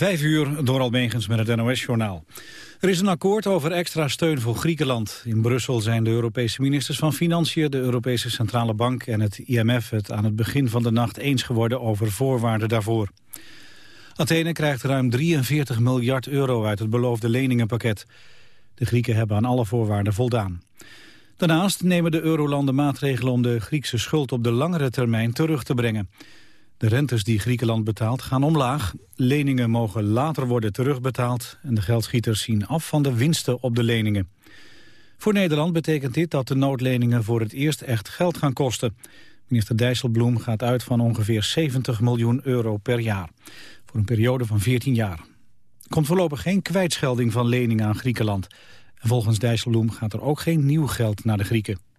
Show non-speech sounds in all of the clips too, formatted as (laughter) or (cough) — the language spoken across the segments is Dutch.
Vijf uur door Almegens met het NOS-journaal. Er is een akkoord over extra steun voor Griekenland. In Brussel zijn de Europese ministers van Financiën, de Europese Centrale Bank en het IMF het aan het begin van de nacht eens geworden over voorwaarden daarvoor. Athene krijgt ruim 43 miljard euro uit het beloofde leningenpakket. De Grieken hebben aan alle voorwaarden voldaan. Daarnaast nemen de eurolanden maatregelen om de Griekse schuld op de langere termijn terug te brengen. De rentes die Griekenland betaalt gaan omlaag. Leningen mogen later worden terugbetaald... en de geldschieters zien af van de winsten op de leningen. Voor Nederland betekent dit dat de noodleningen voor het eerst echt geld gaan kosten. Minister Dijsselbloem gaat uit van ongeveer 70 miljoen euro per jaar. Voor een periode van 14 jaar. Er komt voorlopig geen kwijtschelding van leningen aan Griekenland. En volgens Dijsselbloem gaat er ook geen nieuw geld naar de Grieken.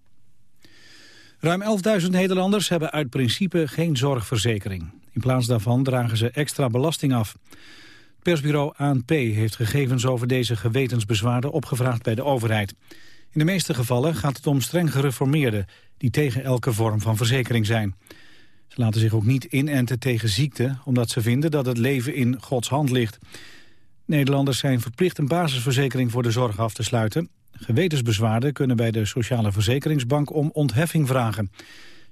Ruim 11.000 Nederlanders hebben uit principe geen zorgverzekering. In plaats daarvan dragen ze extra belasting af. Het persbureau ANP heeft gegevens over deze gewetensbezwaarden opgevraagd bij de overheid. In de meeste gevallen gaat het om streng gereformeerden die tegen elke vorm van verzekering zijn. Ze laten zich ook niet inenten tegen ziekte, omdat ze vinden dat het leven in Gods hand ligt. Nederlanders zijn verplicht een basisverzekering voor de zorg af te sluiten. Gewetensbezwaarden kunnen bij de Sociale Verzekeringsbank om ontheffing vragen.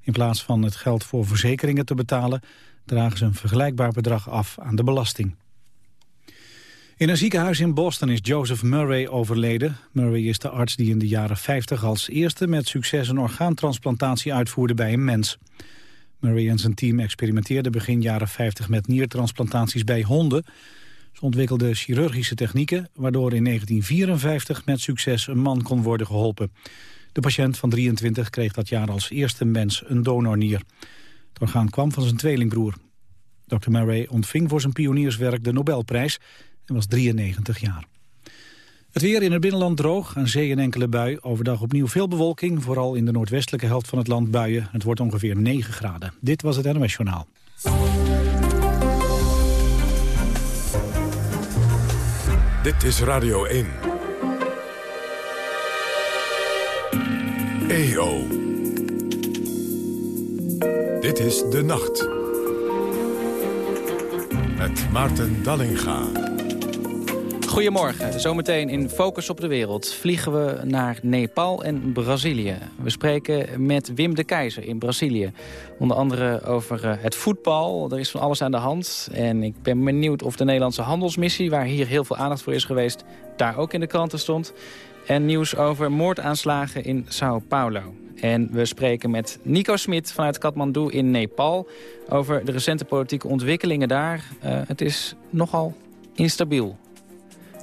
In plaats van het geld voor verzekeringen te betalen... dragen ze een vergelijkbaar bedrag af aan de belasting. In een ziekenhuis in Boston is Joseph Murray overleden. Murray is de arts die in de jaren 50 als eerste met succes een orgaantransplantatie uitvoerde bij een mens. Murray en zijn team experimenteerden begin jaren 50 met niertransplantaties bij honden. Ontwikkelde chirurgische technieken, waardoor in 1954 met succes een man kon worden geholpen. De patiënt van 23 kreeg dat jaar als eerste mens een donornier. Het orgaan kwam van zijn tweelingbroer. Dr. Murray ontving voor zijn pionierswerk de Nobelprijs en was 93 jaar. Het weer in het binnenland droog, aan zee en enkele bui. Overdag opnieuw veel bewolking, vooral in de noordwestelijke helft van het land buien. Het wordt ongeveer 9 graden. Dit was het NOS Journaal. Dit is Radio 1. EO. Dit is De Nacht. Met Maarten Dallinga. Goedemorgen. Zometeen in Focus op de Wereld vliegen we naar Nepal en Brazilië. We spreken met Wim de Keizer in Brazilië. Onder andere over eh, het voetbal. Er is van alles aan de hand. En ik ben benieuwd of de Nederlandse handelsmissie... waar hier heel veel aandacht voor is geweest... daar ook in de kranten stond. En nieuws over moordaanslagen in Sao Paulo. En we spreken met Nico Smit vanuit Kathmandu in Nepal... over de recente politieke ontwikkelingen daar. Uh, het is nogal instabiel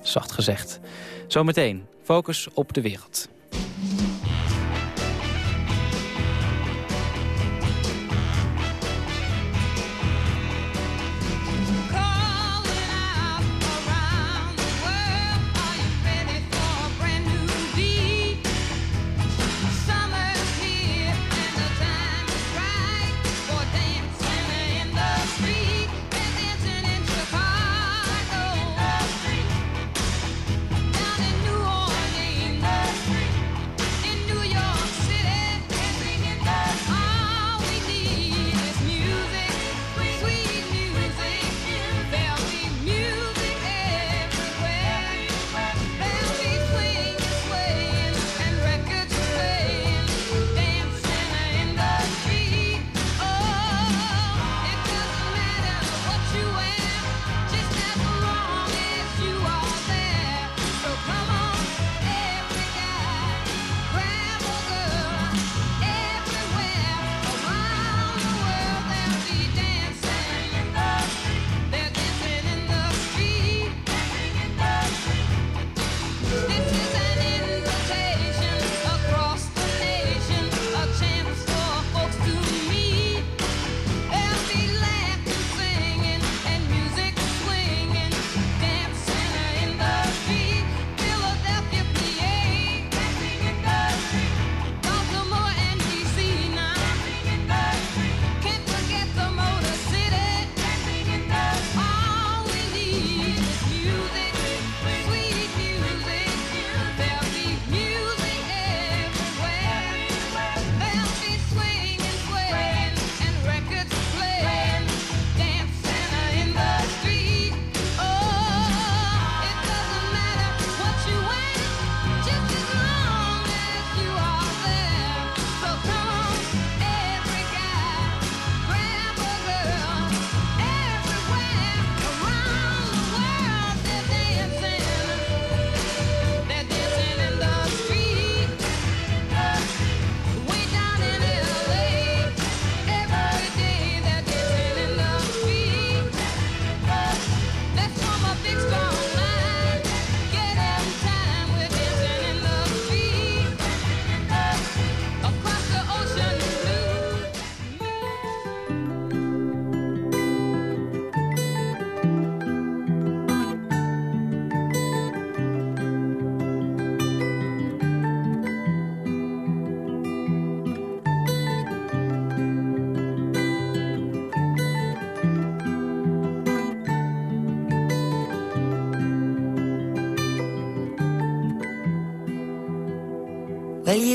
zacht gezegd. Zometeen, focus op de wereld.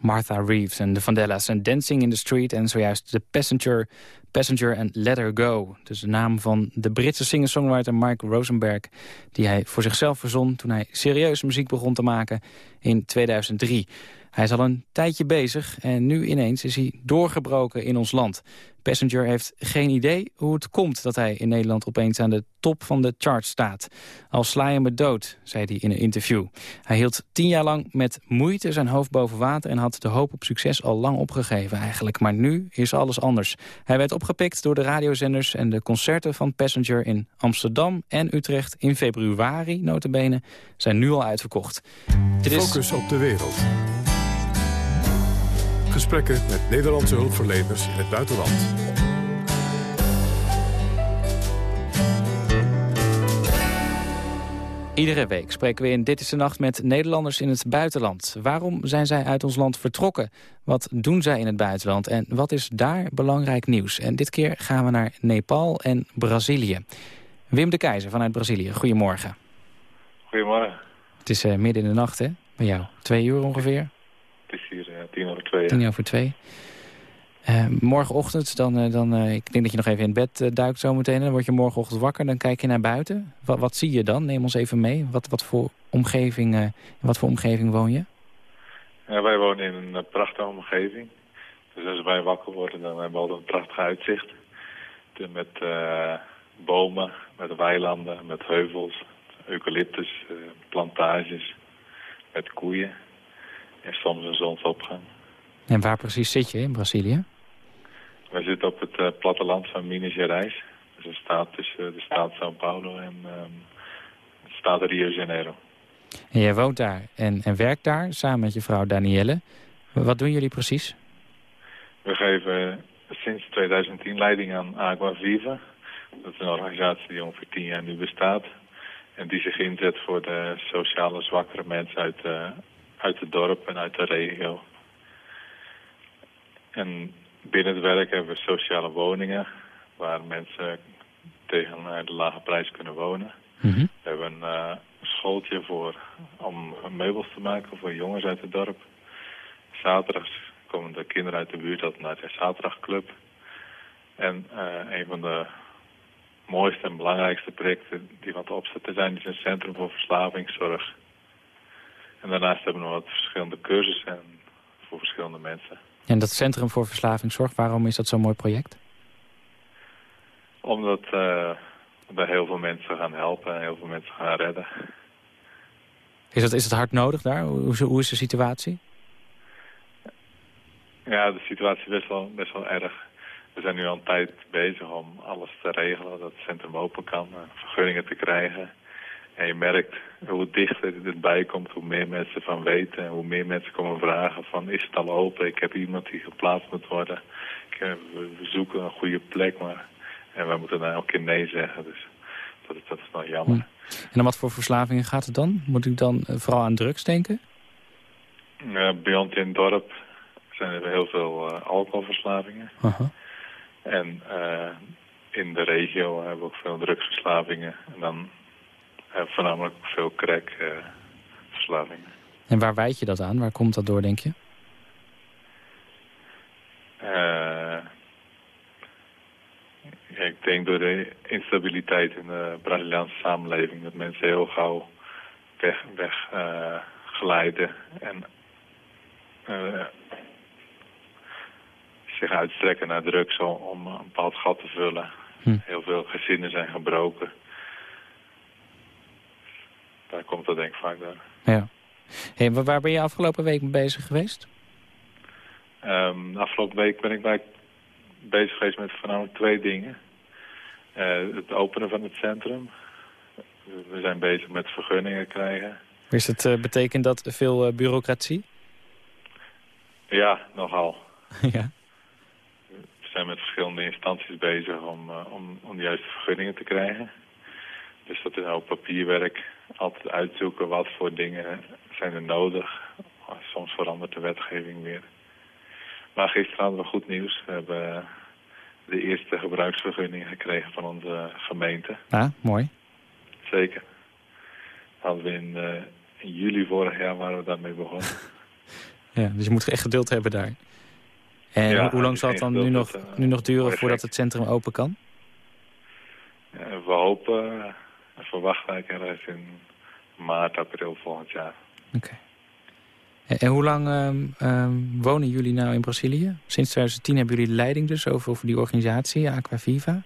Martha Reeves en de Vandellas en Dancing in the Street... en zojuist The Passenger, Passenger and Let Her Go. Dus de naam van de Britse singer-songwriter Mike Rosenberg... die hij voor zichzelf verzon toen hij serieuze muziek begon te maken in 2003. Hij is al een tijdje bezig en nu ineens is hij doorgebroken in ons land. Passenger heeft geen idee hoe het komt dat hij in Nederland opeens aan de top van de chart staat. Al sla je me dood, zei hij in een interview. Hij hield tien jaar lang met moeite zijn hoofd boven water... en had de hoop op succes al lang opgegeven eigenlijk. Maar nu is alles anders. Hij werd opgepikt door de radiozenders en de concerten van Passenger... in Amsterdam en Utrecht in februari, notabene, zijn nu al uitverkocht. Focus op de wereld. Gesprekken met Nederlandse hulpverleners in het buitenland. Iedere week spreken we in Dit is de Nacht met Nederlanders in het buitenland. Waarom zijn zij uit ons land vertrokken? Wat doen zij in het buitenland? En wat is daar belangrijk nieuws? En dit keer gaan we naar Nepal en Brazilië. Wim de Keizer vanuit Brazilië, goedemorgen. Goedemorgen. Het is uh, midden in de nacht, hè? Bij jou. Twee uur ongeveer? Het is hier uh, tien over twee. Tien over twee. Uh, morgenochtend, dan, uh, dan uh, ik denk dat je nog even in bed duikt zometeen. Dan word je morgenochtend wakker, dan kijk je naar buiten. Wat, wat zie je dan? Neem ons even mee. Wat, wat, voor, omgeving, wat voor omgeving woon je? Ja, wij wonen in een prachtige omgeving. Dus als wij wakker worden, dan hebben we altijd een prachtig uitzicht. Met bomen, met weilanden, met heuvels, eucalyptus, plantages, met koeien. En soms een zonsopgang. En waar precies zit je in Brazilië? Wij zitten op het uh, platteland van Minas Gerais. Dus een staat tussen de staat São Paulo en um, de staat Rio de Janeiro. En jij woont daar en, en werkt daar samen met je vrouw Danielle. Wat doen jullie precies? We geven sinds 2010 leiding aan Agua Viva. Dat is een organisatie die ongeveer tien jaar nu bestaat. En die zich inzet voor de sociale zwakkere mensen uit, uh, uit het dorp en uit de regio. En binnen het werk hebben we sociale woningen waar mensen tegen de lage prijs kunnen wonen. Mhm. We hebben een uh, schooltje voor, om meubels te maken voor jongens uit het dorp. Zaterdags komen de kinderen uit de buurt altijd naar de zaterdagclub. En uh, een van de mooiste en belangrijkste projecten die wat opzetten zijn... is een centrum voor verslavingszorg. En daarnaast hebben we nog wat verschillende cursussen voor verschillende mensen. En dat Centrum voor Verslavingszorg, waarom is dat zo'n mooi project? Omdat uh, we heel veel mensen gaan helpen en heel veel mensen gaan redden. Is het, is het hard nodig daar? Hoe, hoe is de situatie? Ja, de situatie is best wel, best wel erg. We zijn nu al een tijd bezig om alles te regelen, dat het centrum open kan, vergunningen te krijgen. En je merkt hoe dichter het bij komt, hoe meer mensen van weten. En hoe meer mensen komen vragen van is het al open? Ik heb iemand die geplaatst moet worden. Ik, we, zoeken een goede plek, maar en wij moeten dan elke keer nee zeggen. Dus dat, is, dat is nog jammer. Hm. En om wat voor verslavingen gaat het dan? Moet ik dan eh, vooral aan drugs denken? Uh, bij ons in het dorp zijn er heel veel uh, alcoholverslavingen. -huh. En in de regio hebben we ook veel drugsverslavingen. En dan voornamelijk veel crackverslavingen. en waar wijd je dat aan? Waar komt dat door, denk je? Ja, ik denk door de instabiliteit in de Braziliaanse samenleving. Dat mensen heel gauw weg, weg uh, glijden en zich uitstrekken naar drugs om een bepaald gat te vullen. Hm. Heel veel gezinnen zijn gebroken. Daar komt dat denk ik vaak door. Ja. Hey, waar ben je afgelopen week mee bezig geweest? Um, de afgelopen week ben ik bij, bezig geweest met voornamelijk twee dingen. Uh, het openen van het centrum. We zijn bezig met vergunningen krijgen. Is het, uh, betekent dat veel uh, bureaucratie? Ja, nogal. (laughs) ja. We zijn met verschillende instanties bezig om, om, om de juiste vergunningen te krijgen. Dus dat is ook papierwerk. Altijd uitzoeken wat voor dingen zijn er nodig. Soms verandert de wetgeving weer. Maar gisteren hadden we goed nieuws. We hebben de eerste gebruiksvergunning gekregen van onze gemeente. Ah, mooi. Zeker. Hadden we in, uh, in juli vorig jaar waren we daarmee begonnen. (laughs) ja, dus je moet echt geduld hebben daar. En ja, hoe lang zal het dan nu nog, het, uh, nu nog duren voordat het centrum open kan? Ja, we hopen en verwachten eigenlijk ergens in maart, april volgend jaar. Oké. Okay. En, hoe lang um, um, wonen jullie nou in Brazilië? Sinds 2010 hebben jullie de leiding dus over, over die organisatie, Aquaviva.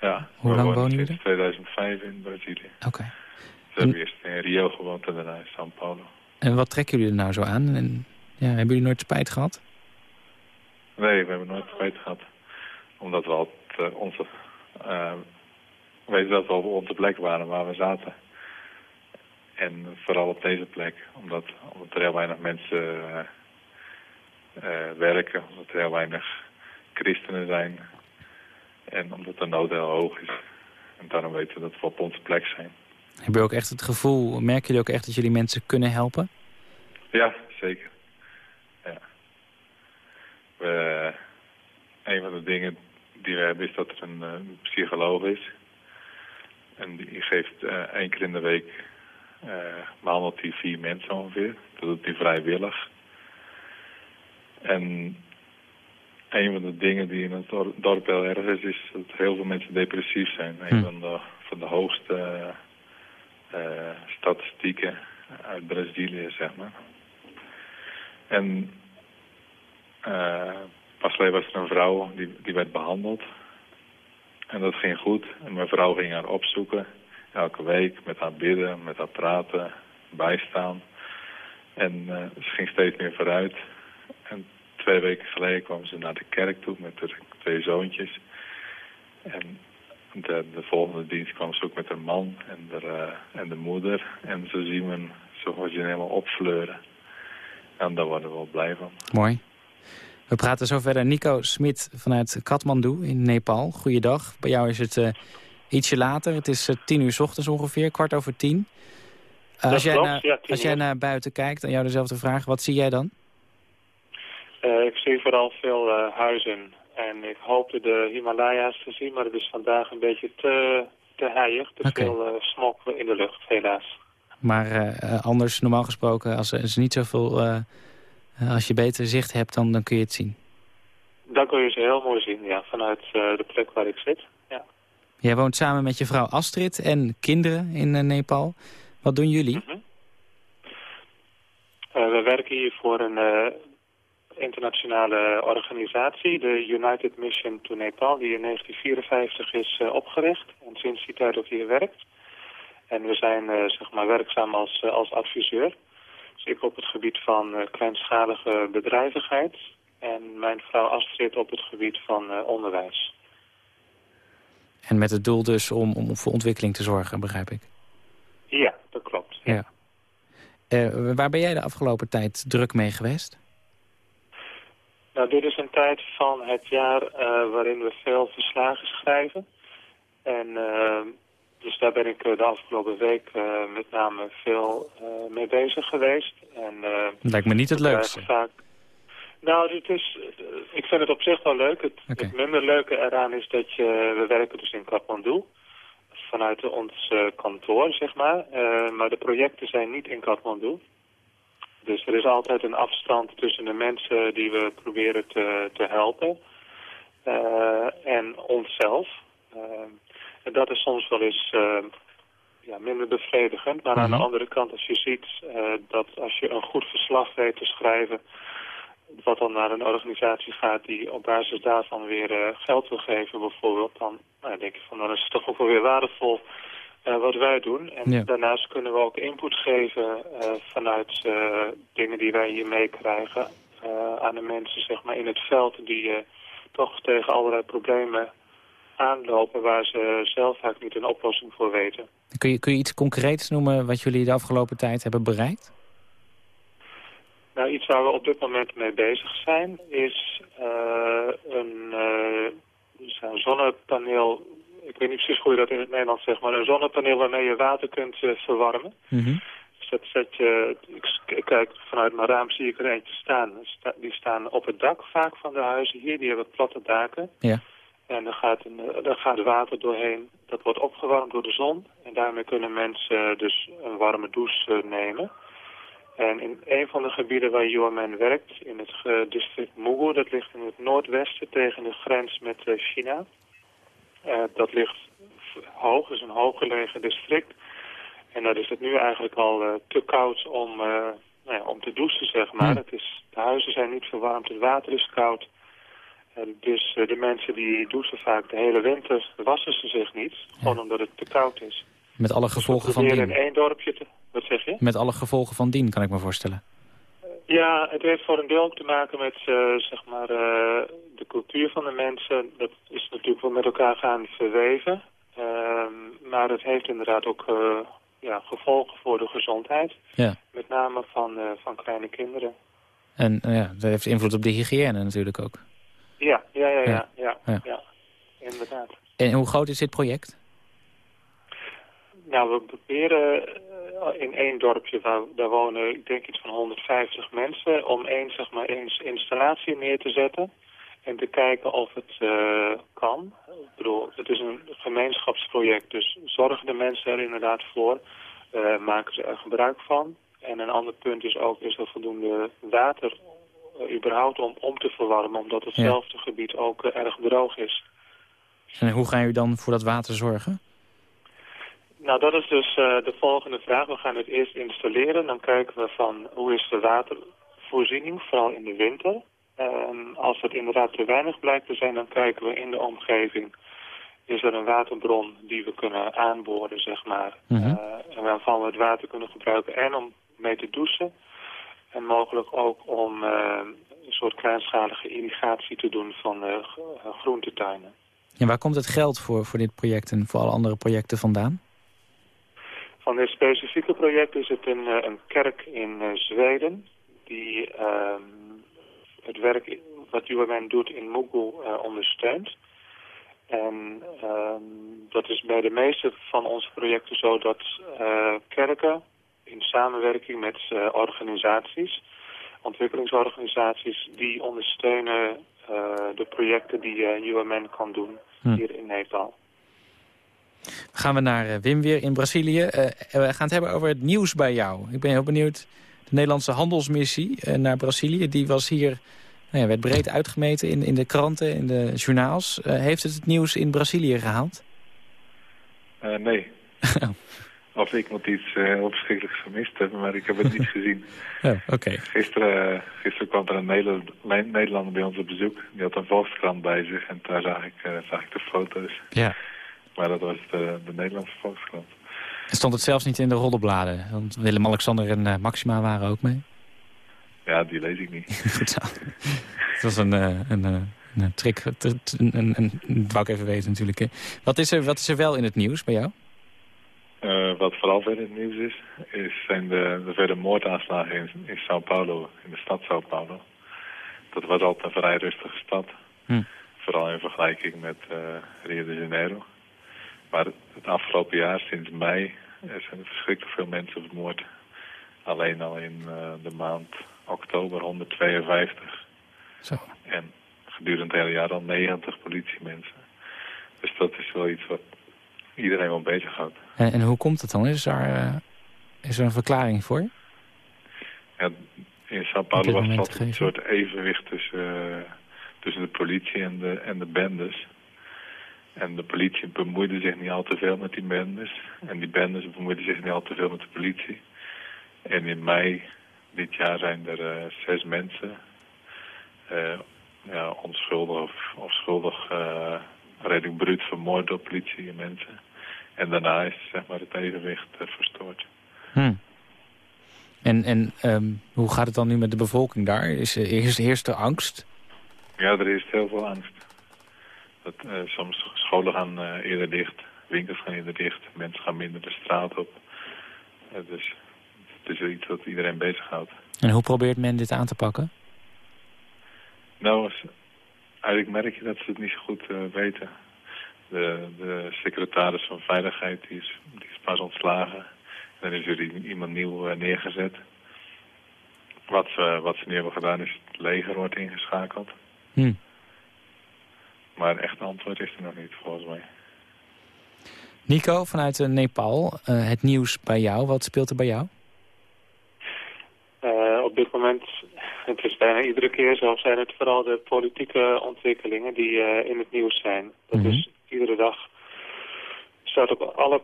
Ja, hoe lang wonen jullie sinds 2005 in Brazilië. Oké. Okay. We hebben eerst in Rio gewoond en daarna in São Paulo. En wat trekken jullie er nou zo aan? En, ja, hebben jullie nooit spijt gehad? Nee, we hebben nooit spijt gehad. Omdat we altijd uh, onze... Uh, weten dat we op onze plek waren waar we zaten. En vooral op deze plek, omdat, omdat er heel weinig mensen uh, uh, werken, omdat er heel weinig christenen zijn. En omdat de nood heel hoog is. En daarom weten we dat we op onze plek zijn. Heb je ook echt het gevoel, merken jullie ook echt dat jullie mensen kunnen helpen? Ja, zeker. Ja. We, een van de dingen die we hebben is dat er een, een psycholoog is. En die geeft uh, één keer in de week behandelt hij vier mensen ongeveer. Dat doet hij vrijwillig. En een van de dingen die in het dorp heel erg is, is dat heel veel mensen depressief zijn. Een hm. van, de, van de hoogste uh, statistieken uit Brazilië, zeg maar. En uh, pas geleden was er een vrouw die, die werd behandeld. En dat ging goed. En mijn vrouw ging haar opzoeken. Elke week met haar bidden, met haar praten, bijstaan. En uh, ze ging steeds meer vooruit. En twee weken geleden kwam ze naar de kerk toe met haar twee zoontjes. En de, de volgende dienst kwam ze ook met haar man en de, uh, en de moeder. En zo zien we zo wordt je helemaal opfleuren. En daar worden we wel blij van. Mooi. We praten zo verder. Nico Smit vanuit Kathmandu in Nepal. Goeiedag. Bij jou is het uh, ietsje later. Het is uh, tien uur s ochtends ongeveer, kwart over tien. Uh, als, jij naar, als jij naar buiten kijkt en jou dezelfde vraag, wat zie jij dan? ik zie vooral veel huizen. En ik hoopte de Himalaya's te zien, maar het is vandaag een beetje te, te heilig. Te veel smog in de lucht, helaas. Maar anders, normaal gesproken, als er niet zoveel eh, als je beter zicht hebt, dan, dan kun je het zien. Dan kun je ze heel mooi zien, ja, vanuit uh, de plek waar ik zit. Ja. Jij woont samen met je vrouw Astrid en kinderen in uh, Nepal. Wat doen jullie? Mm -hmm. we werken hier voor een internationale organisatie, de United Mission to Nepal, die in 1954 is opgericht en sinds die tijd ook hier werkt. En we zijn zeg maar werkzaam als, als adviseur. Ik op het gebied van uh, kleinschalige bedrijvigheid en mijn vrouw Astrid op het gebied van uh, onderwijs. En met het doel dus om, om voor ontwikkeling te zorgen, begrijp ik? Ja, dat klopt. Ja. Uh, waar ben jij de afgelopen tijd druk mee geweest? Nou, dit is een tijd van het jaar waarin we veel verslagen schrijven. En dus daar ben ik eh, de afgelopen week uh, met name veel uh, mee bezig geweest. En, Lijkt me niet het leukste. Vaak... Nou, dit is, ik vind het op zich wel leuk. Het, het, minder leuke eraan is dat je, we werken dus in Kathmandu. Vanuit ons kantoor, zeg maar. maar de projecten zijn niet in Kathmandu. Dus er is altijd een afstand tussen de mensen die we proberen te, te helpen. en onszelf. En dat is soms wel eens uh, ja, minder bevredigend. Maar aan de mhm. andere kant, als je ziet uh, dat als je een goed verslag weet te schrijven... wat dan naar een organisatie gaat die op basis daarvan weer uh, geld wil geven bijvoorbeeld... dan nou, denk ik van, dan is het toch ook wel weer waardevol wat wij doen. En daarnaast kunnen we ook input geven vanuit dingen die wij hier meekrijgen... aan de mensen zeg maar, in het veld die toch tegen allerlei problemen aanlopen waar ze zelf vaak niet een oplossing voor weten. Kun je, kun je iets concreets noemen wat jullie de afgelopen tijd hebben bereikt? Nou, iets waar we op dit moment mee bezig zijn is uh, een, uh, een zonnepaneel. Ik weet niet precies hoe je dat in het Nederlands zegt, maar een zonnepaneel waarmee je water kunt uh, verwarmen. Mm Dus dat zet je, ik, kijk vanuit mijn raam zie ik er eentje staan. Die staan op het dak vaak van de huizen hier, die hebben platte daken. Ja. En er gaat, een, er gaat water doorheen. Dat wordt opgewarmd door de zon. En daarmee kunnen mensen dus een warme douche eh, nemen. En in een van de gebieden waar UMN werkt, in het district Mugu, dat ligt in het noordwesten tegen de grens met eh, China. Uh, dat ligt hoog, is een hooggelegen district. En dat is het nu eigenlijk al uh, te koud om, nou ja, om te douchen, zeg maar. Het is, de huizen zijn niet verwarmd, het water is koud. En dus eh, de mensen die douchen vaak de hele winter wassen ze zich niet. Gewoon omdat het te koud is. Met alle gevolgen van dien. in één dorpje te... Wat zeg je? Met alle gevolgen van dien, kan ik me voorstellen. Ja, het heeft voor een deel ook te maken met uh, zeg maar, uh, de cultuur van de mensen. Dat is natuurlijk wel met elkaar gaan verweven. Uh, maar het heeft inderdaad ook ja, gevolgen voor de gezondheid. Ja. Met name van, van kleine kinderen. En ja, dat heeft invloed op de hygiëne natuurlijk ook. Ja, ja, ja, ja, ja, ja. ja. inderdaad. En hoe groot is dit project? Nou, we proberen eh, in één dorpje, waar, daar wonen ik denk iets van 150 mensen, om één, zeg maar, eens installatie neer te zetten. En te kijken of het uh, kan. Ik bedoel, het is een gemeenschapsproject, dus zorgen de mensen er inderdaad voor. Uh, maken ze er gebruik van. En een ander punt is ook, is er voldoende water überhaupt om, om te verwarmen, omdat hetzelfde gebied ook erg droog is. En hoe gaan jullie dan voor dat water zorgen? Nou, dat is dus de volgende vraag. We gaan het eerst installeren. Dan kijken we van hoe is de watervoorziening, vooral in de winter. En als het inderdaad te weinig blijkt te zijn, dan kijken we in de omgeving is er een waterbron die we kunnen aanboren, zeg maar. Mm -hmm. en waarvan we het water kunnen gebruiken en om mee te douchen. En mogelijk ook om uh, een soort kleinschalige irrigatie te doen van uh, groentetuinen. En waar komt het geld voor, voor dit project en voor alle andere projecten vandaan? Van dit specifieke project is het een, een kerk in Zweden... die ehm, het werk wat UMN doet in Mugu ondersteunt... En um, dat is bij de meeste van onze projecten zo dat kerken in samenwerking met uh, organisaties, ontwikkelingsorganisaties, die ondersteunen uh, de projecten die UMN kan doen hm. hier in Nepal. Gaan we naar Wim weer in Brazilië. we gaan het hebben over het nieuws bij jou. Ik ben heel benieuwd. De Nederlandse handelsmissie naar Brazilië, die was hier nou ja, werd breed uitgemeten in, in de kranten, in de journaals. Uh, heeft het het nieuws in Brazilië gehaald? Uh, nee. (laughs) of ik moet iets uh, heel verschrikkelijks gemist hebben, maar ik heb het niet (laughs) gezien. Oh, oké. Gisteren, gisteren kwam er een Nederlander bij ons op bezoek. Die had een Volkskrant bij zich en daar zag ik, zag ik de foto's. Ja. Maar dat was de, de Nederlandse Volkskrant. En stond het zelfs niet in de roddelbladen? Want Willem-Alexander en Maxima waren ook mee? Ja, die lees ik niet. (laughs) Goed zo. Het was een, een, een, een trick. Een, een, een, wou ik even weten natuurlijk. Wat is, er, wat is er wel in het nieuws bij jou? Wat vooral verder het nieuws is, is zijn de, de moordaanslagen in, in Sao Paulo, in de stad Sao Paulo. Dat was altijd een vrij rustige stad. Hm. Vooral in vergelijking met uh, Rio de Janeiro. Maar het afgelopen jaar, sinds mei, er zijn verschrikkelijk veel mensen vermoord. Alleen al in uh, de maand oktober 152. Zo. En gedurende het hele jaar al 90 politiemensen. Dus dat is wel iets wat iedereen wel bezighoudt. En, en hoe komt het dan? Is er, uh, is er een verklaring voor? Ja, in Sao Paulo was dat een soort evenwicht tussen, uh, tussen de politie en de, en de bendes. En de politie bemoeide zich niet al te veel met die bendes. En die bendes bemoeiden zich niet al te veel met de politie. En in mei dit jaar zijn er uh, zes mensen uh, ja, onschuldig of, of schuldig uh, redelijk bruut vermoord door politie en mensen. En daarna is zeg maar, het evenwicht verstoord. Hmm. En, en um, hoe gaat het dan nu met de bevolking daar? Is, is, heerst er angst? Ja, er is heel veel angst. Dat, soms scholen gaan eerder dicht, winkels gaan eerder dicht, mensen gaan minder de straat op. dus het is iets wat iedereen bezighoudt. En hoe probeert men dit aan te pakken? Nou, eigenlijk merk je dat ze het niet zo goed uh, weten. De, de, secretaris van Veiligheid die is, die is pas ontslagen. En dan is er iemand nieuw uh, neergezet. Wat ze, wat ze nu hebben gedaan is het leger wordt ingeschakeld. Hm. Maar een echt antwoord is er nog niet, volgens mij. Nico, vanuit uh, Nepal, het nieuws bij jou. Wat speelt er bij jou? Uh, op dit moment, het is bijna iedere keer zo, zijn het vooral de politieke ontwikkelingen die uh, in het nieuws zijn. Dat mm -hmm. is iedere dag staat op alle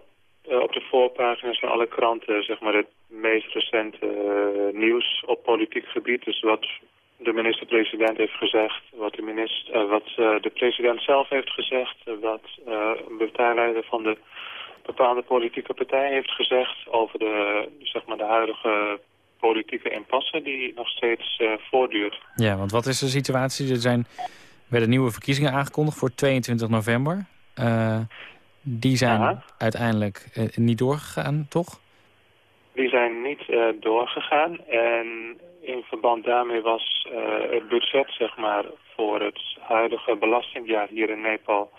uh, op de voorpagina's van alle kranten, zeg maar, het meest recente nieuws op politiek gebied. Dus wat de minister-president heeft gezegd, wat de, minister, wat, de president zelf heeft gezegd, wat een partijleider van de bepaalde politieke partij heeft gezegd over de, zeg maar, de huidige politieke impasse die nog steeds voortduurt. Ja, want wat is de situatie? Er zijn, werden nieuwe verkiezingen aangekondigd voor 22 november. Uh, die zijn Aha. uiteindelijk uh, niet doorgegaan, toch? Die zijn niet doorgegaan. En in verband daarmee was het budget zeg maar, voor het huidige belastingjaar hier in Nepal...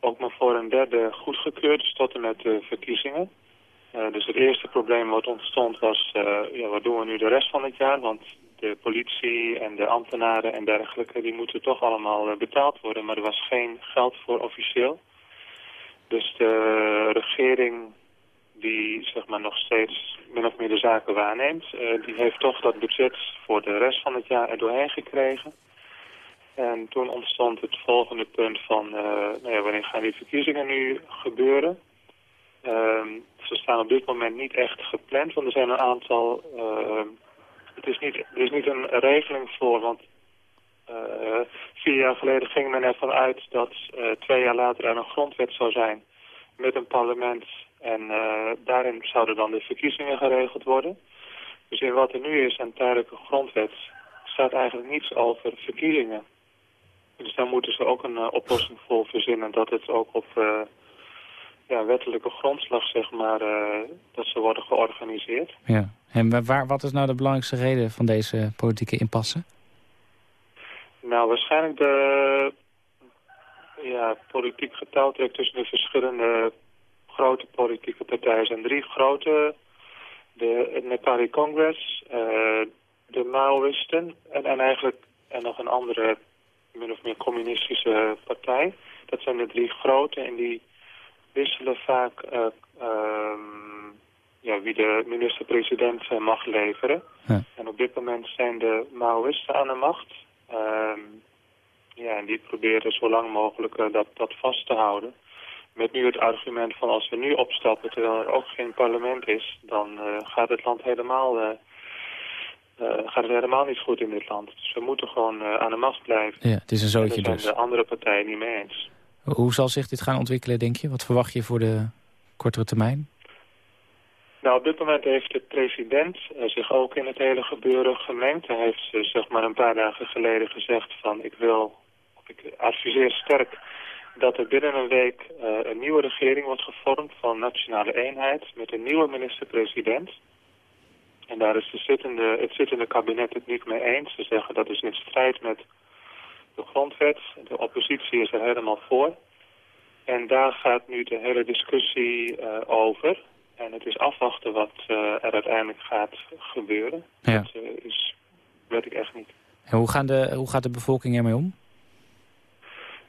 ook maar voor een derde goedgekeurd, dus tot en met de verkiezingen. Dus het eerste probleem wat ontstond was, ja, wat doen we nu de rest van het jaar? Want de politie en de ambtenaren en dergelijke, die moeten toch allemaal uh, betaald worden. Maar er was geen geld voor officieel. Dus de regering die zeg maar nog steeds min of meer de zaken waarneemt, die heeft toch dat budget voor de rest van het jaar er doorheen gekregen. En toen ontstond het volgende punt van, nou ja, wanneer gaan die verkiezingen nu gebeuren? Ehm, ze staan op dit moment niet echt gepland, want er zijn een aantal... Het is niet, er is niet een regeling voor, want uh, vier jaar geleden ging men ervan uit dat uh, twee jaar later er een grondwet zou zijn met een parlement. En uh, daarin zouden dan de verkiezingen geregeld worden. Dus in wat er nu is, een tijdelijke grondwet, staat eigenlijk niets over verkiezingen. Dus daar moeten ze ook een oplossing voor verzinnen dat het ook op ja, wettelijke grondslag, zeg maar, dat ze worden georganiseerd. Ja. En waar, wat is nou de belangrijkste reden van deze politieke impasse? Nou, waarschijnlijk de ja, politiek getouwtrek tussen de verschillende grote politieke partijen. Er zijn drie grote. De Nepali Congress, uh, de Maoïsten en, en eigenlijk en nog een andere min of meer communistische partij. Dat zijn de drie grote en die wisselen vaak uh, ja, wie de minister-president uh, mag leveren. Ja. En op dit moment zijn de Maoïsten aan de macht. Um, ja, en die proberen zo lang mogelijk uh, dat, dat vast te houden. Met nu het argument van als we nu opstappen terwijl er ook geen parlement is, dan uh, gaat het land helemaal, uh, gaat het helemaal niet goed in dit land. Dus we moeten gewoon aan de macht blijven. Ja, het is een zootje dus. dus. de andere partijen niet mee eens. Hoe zal zich dit gaan ontwikkelen, denk je? Wat verwacht je voor de kortere termijn? Nou, op dit moment heeft de president uh, zich ook in het hele gebeuren gemengd. Hij heeft uh, zeg maar een paar dagen geleden gezegd van ik wil, ik adviseer sterk dat er binnen een week uh, een nieuwe regering wordt gevormd van nationale eenheid met een nieuwe minister-president. En daar is de zittende, het zittende kabinet het niet mee eens. Ze zeggen dat is in strijd met de grondwet. De oppositie is er helemaal voor. En daar gaat nu de hele discussie over. En het is afwachten wat uh, er uiteindelijk gaat gebeuren. Ja. Dat uh, is, weet ik echt niet. En hoe, gaan de, hoe gaat de bevolking ermee om?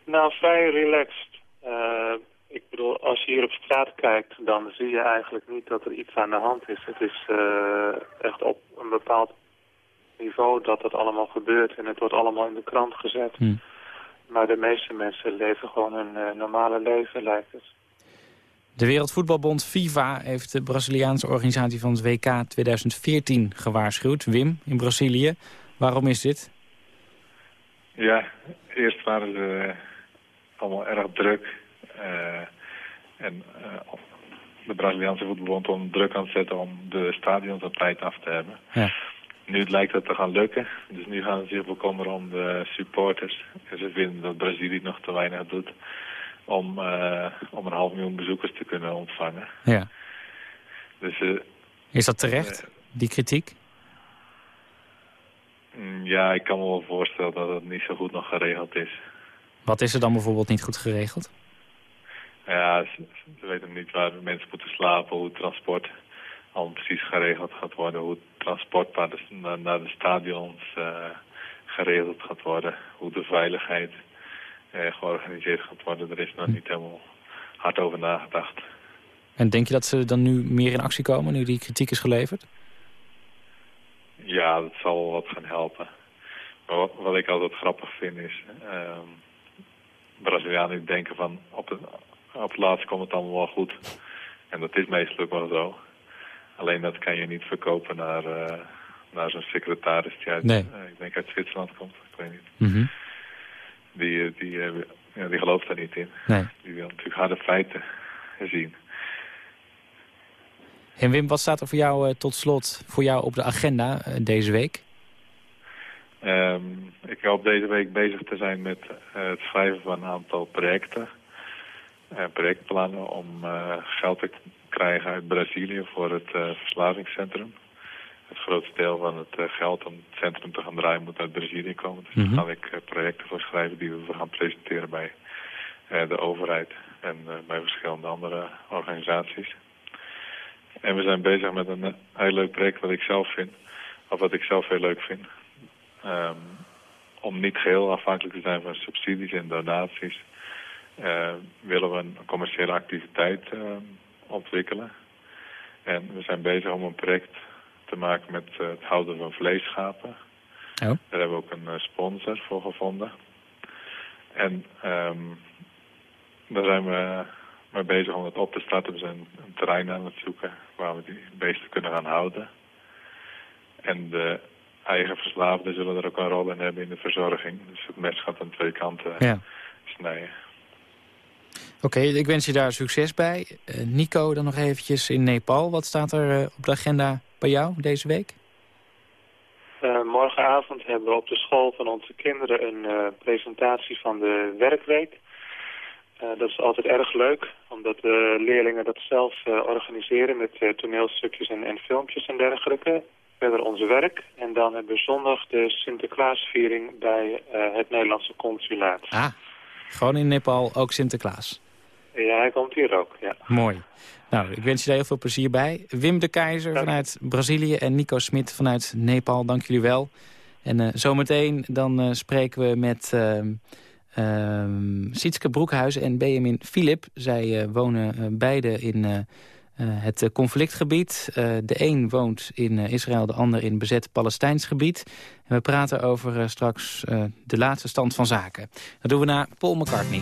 Nou, vrij relaxed. Ik bedoel, als je hier op straat kijkt, dan zie je eigenlijk niet dat er iets aan de hand is. Het is echt op een bepaald niveau dat dat allemaal gebeurt. En het wordt allemaal in de krant gezet. Hm. Maar de meeste mensen leven gewoon hun normale leven, lijkt het. De Wereldvoetbalbond FIFA heeft de Braziliaanse organisatie van het WK 2014 gewaarschuwd. Wim, in Brazilië. Waarom is dit? Ja, eerst waren ze allemaal erg druk. Uh, en uh, de Braziliaanse voetbalbond om druk aan het zetten om de stadions op tijd af te hebben. Ja. Nu lijkt het te gaan lukken. Dus nu gaan ze zich bekommeren om de supporters. En ze vinden dat Brazilië nog te weinig doet om, uh, om een half miljoen bezoekers te kunnen ontvangen. Ja. Dus, uh, Is dat terecht, uh, die kritiek? mm, Ja, ik kan me wel voorstellen dat het niet zo goed nog geregeld is. Wat is er dan bijvoorbeeld niet goed geregeld? Ja, ze, ze weten niet waar mensen moeten slapen, hoe het transport al precies geregeld gaat worden, hoe het transport naar de, naar de stadions geregeld gaat worden, hoe de veiligheid eh, georganiseerd gaat worden. Er is nog niet helemaal hard over nagedacht. En denk je dat ze dan nu meer in actie komen, nu die kritiek is geleverd? Ja, dat zal wel wat gaan helpen. Maar wat, wat ik altijd grappig vind is... Uh, Brazilianen denken van op het, op het laatst komt het allemaal wel goed. En dat is meestal ook wel zo. Alleen dat kan je niet verkopen naar, uh, naar zo'n secretaris die uit, nee. uh, ik denk uit Zwitserland komt. Ik weet niet. Mm -hmm. Die, die, uh, ja, die gelooft daar niet in. Nee. Die wil natuurlijk harde feiten zien. En Wim, wat staat er voor jou tot slot voor jou op de agenda deze week? Um, ik hoop deze week bezig te zijn met het schrijven van een aantal projecten. projectplannen om geld te krijgen uit Brazilië voor het verslavingscentrum het grootste deel van het uh, geld om het centrum te gaan draaien moet uit Brazilië komen. Dus mm -hmm. daar ga ik uh, projecten voor schrijven die we gaan presenteren bij de overheid en bij verschillende andere organisaties. En we zijn bezig met een heel leuk project wat ik zelf vind, of wat ik zelf heel leuk vind. Um, om niet geheel afhankelijk te zijn van subsidies en donaties, willen we een commerciële activiteit ontwikkelen. En we zijn bezig om een project te maken met eh, het houden van vleesschapen. Oh. Daar hebben we ook een eh, sponsor voor gevonden. En ehm, daar zijn we mee bezig om het op te starten. We zijn een terrein aan het zoeken waar we die beesten kunnen gaan houden. En de eigen verslaafden zullen er ook een rol in hebben in de verzorging. Dus het mes gaat aan twee kanten Ja. snijden. Oké, ik wens je daar succes bij. Eh, Nico, dan nog eventjes in Nepal. Wat staat er eh, op de agenda bij jou deze week? Eh, morgenavond hebben we op de school van onze kinderen een presentatie van de werkweek. Dat is altijd erg leuk, omdat de leerlingen dat zelf organiseren met toneelstukjes en, en filmpjes en dergelijke. Verder onze werk. En dan hebben we zondag de Sinterklaasviering bij het Nederlandse consulaat. Ah, gewoon in Nepal, ook Sinterklaas. Ja, hij komt hier ook, ja. Mooi. Nou, ik wens je daar heel veel plezier bij. Wim de Keizer Dank. vanuit Brazilië en Nico Smit vanuit Nepal, dank jullie wel. En eh, zometeen dan eh, spreken we met ehm, Sietske Broekhuizen en Benjamin Philip. Zij eh, wonen beide in het conflictgebied. De een woont in Israël, de ander in bezet Palestijns gebied. En we praten over straks de laatste stand van zaken. Dat doen we na Paul McCartney.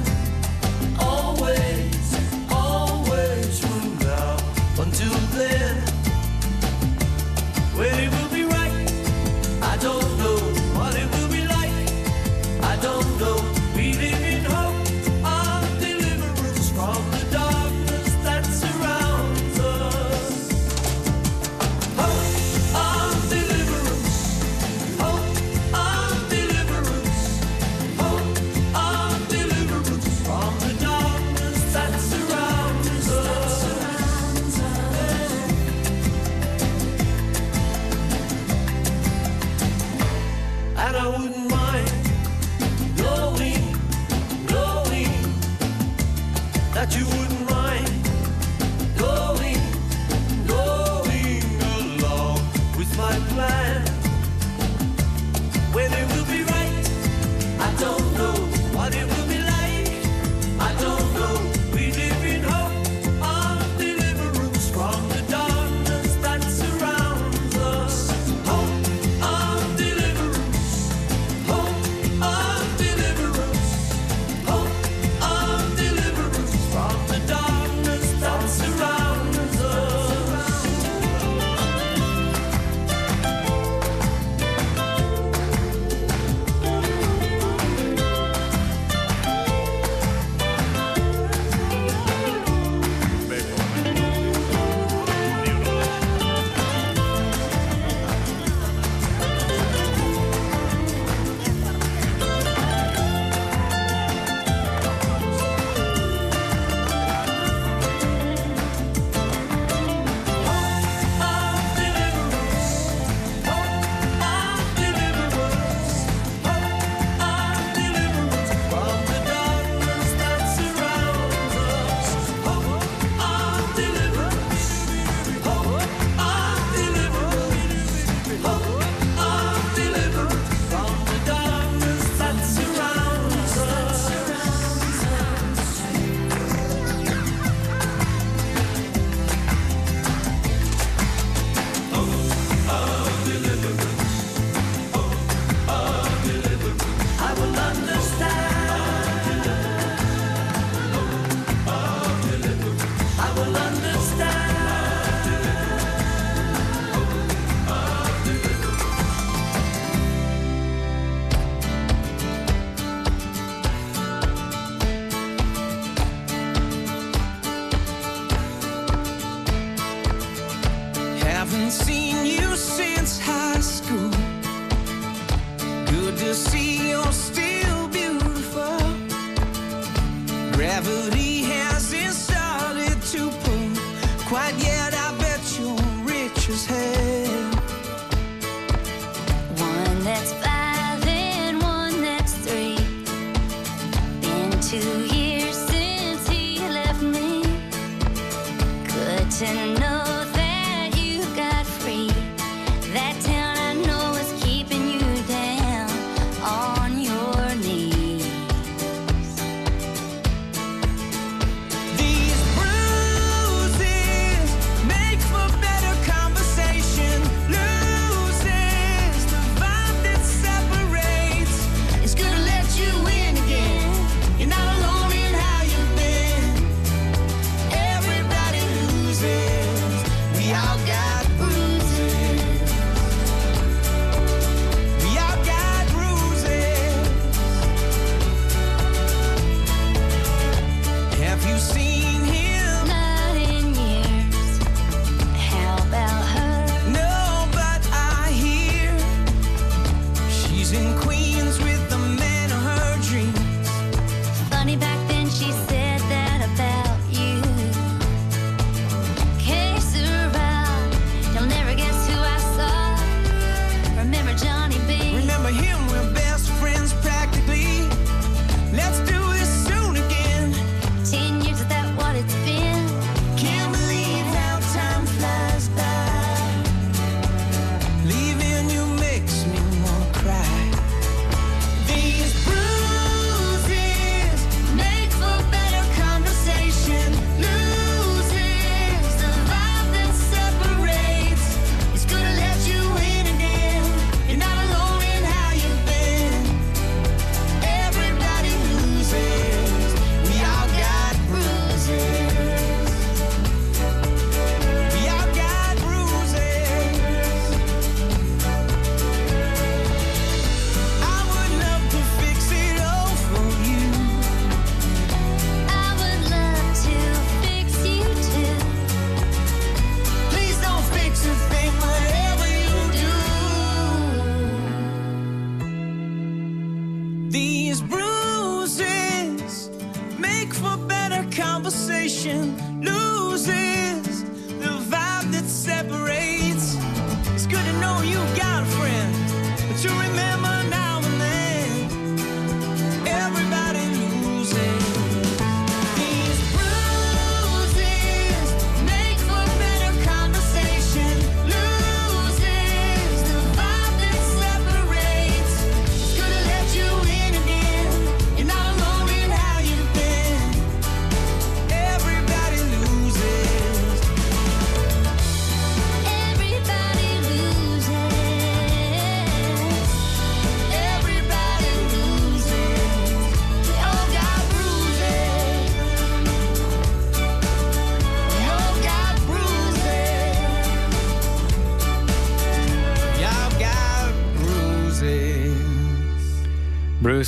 When it will be right, I don't know what it will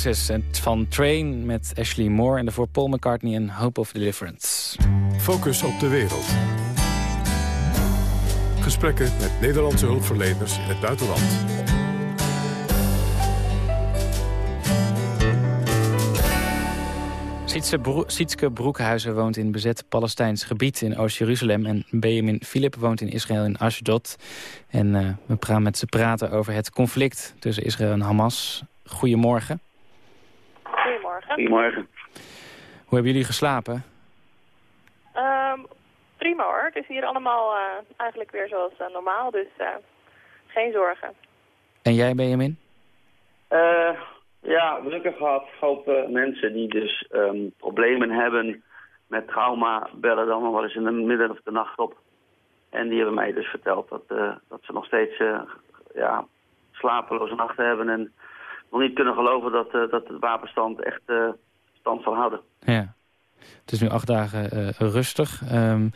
Het van Train met Ashley Moore en daarvoor Paul McCartney en Hope of Deliverance. Focus op de wereld. Gesprekken met Nederlandse hulpverleners in het buitenland. Sietske, Bro Sietske Broekhuizen woont in bezet Palestijns gebied in Oost-Jeruzalem. En Benjamin Philip woont in Israël in Ashdod. En eh, we gaan met ze praten over het conflict tussen Israël en Hamas. Goedemorgen. Goedemorgen. Goedemorgen. Hoe hebben jullie geslapen? Ehm, prima hoor. Het is hier allemaal eh, eigenlijk weer zoals eh, normaal, dus eh, geen zorgen. En jij, Benjamin? Eh, ja, gelukkig gehad. Hoop eh, mensen die dus ehm, problemen hebben met trauma, bellen dan nog wel eens in de midden of de nacht op. En die hebben mij dus verteld dat, eh, dat ze nog steeds eh, ja, slapeloze nachten hebben. En nog niet kunnen geloven dat, eh, dat de wapenstand echt eh, stand zal houden. Ja. Het is nu acht dagen eh, rustig. Ehm,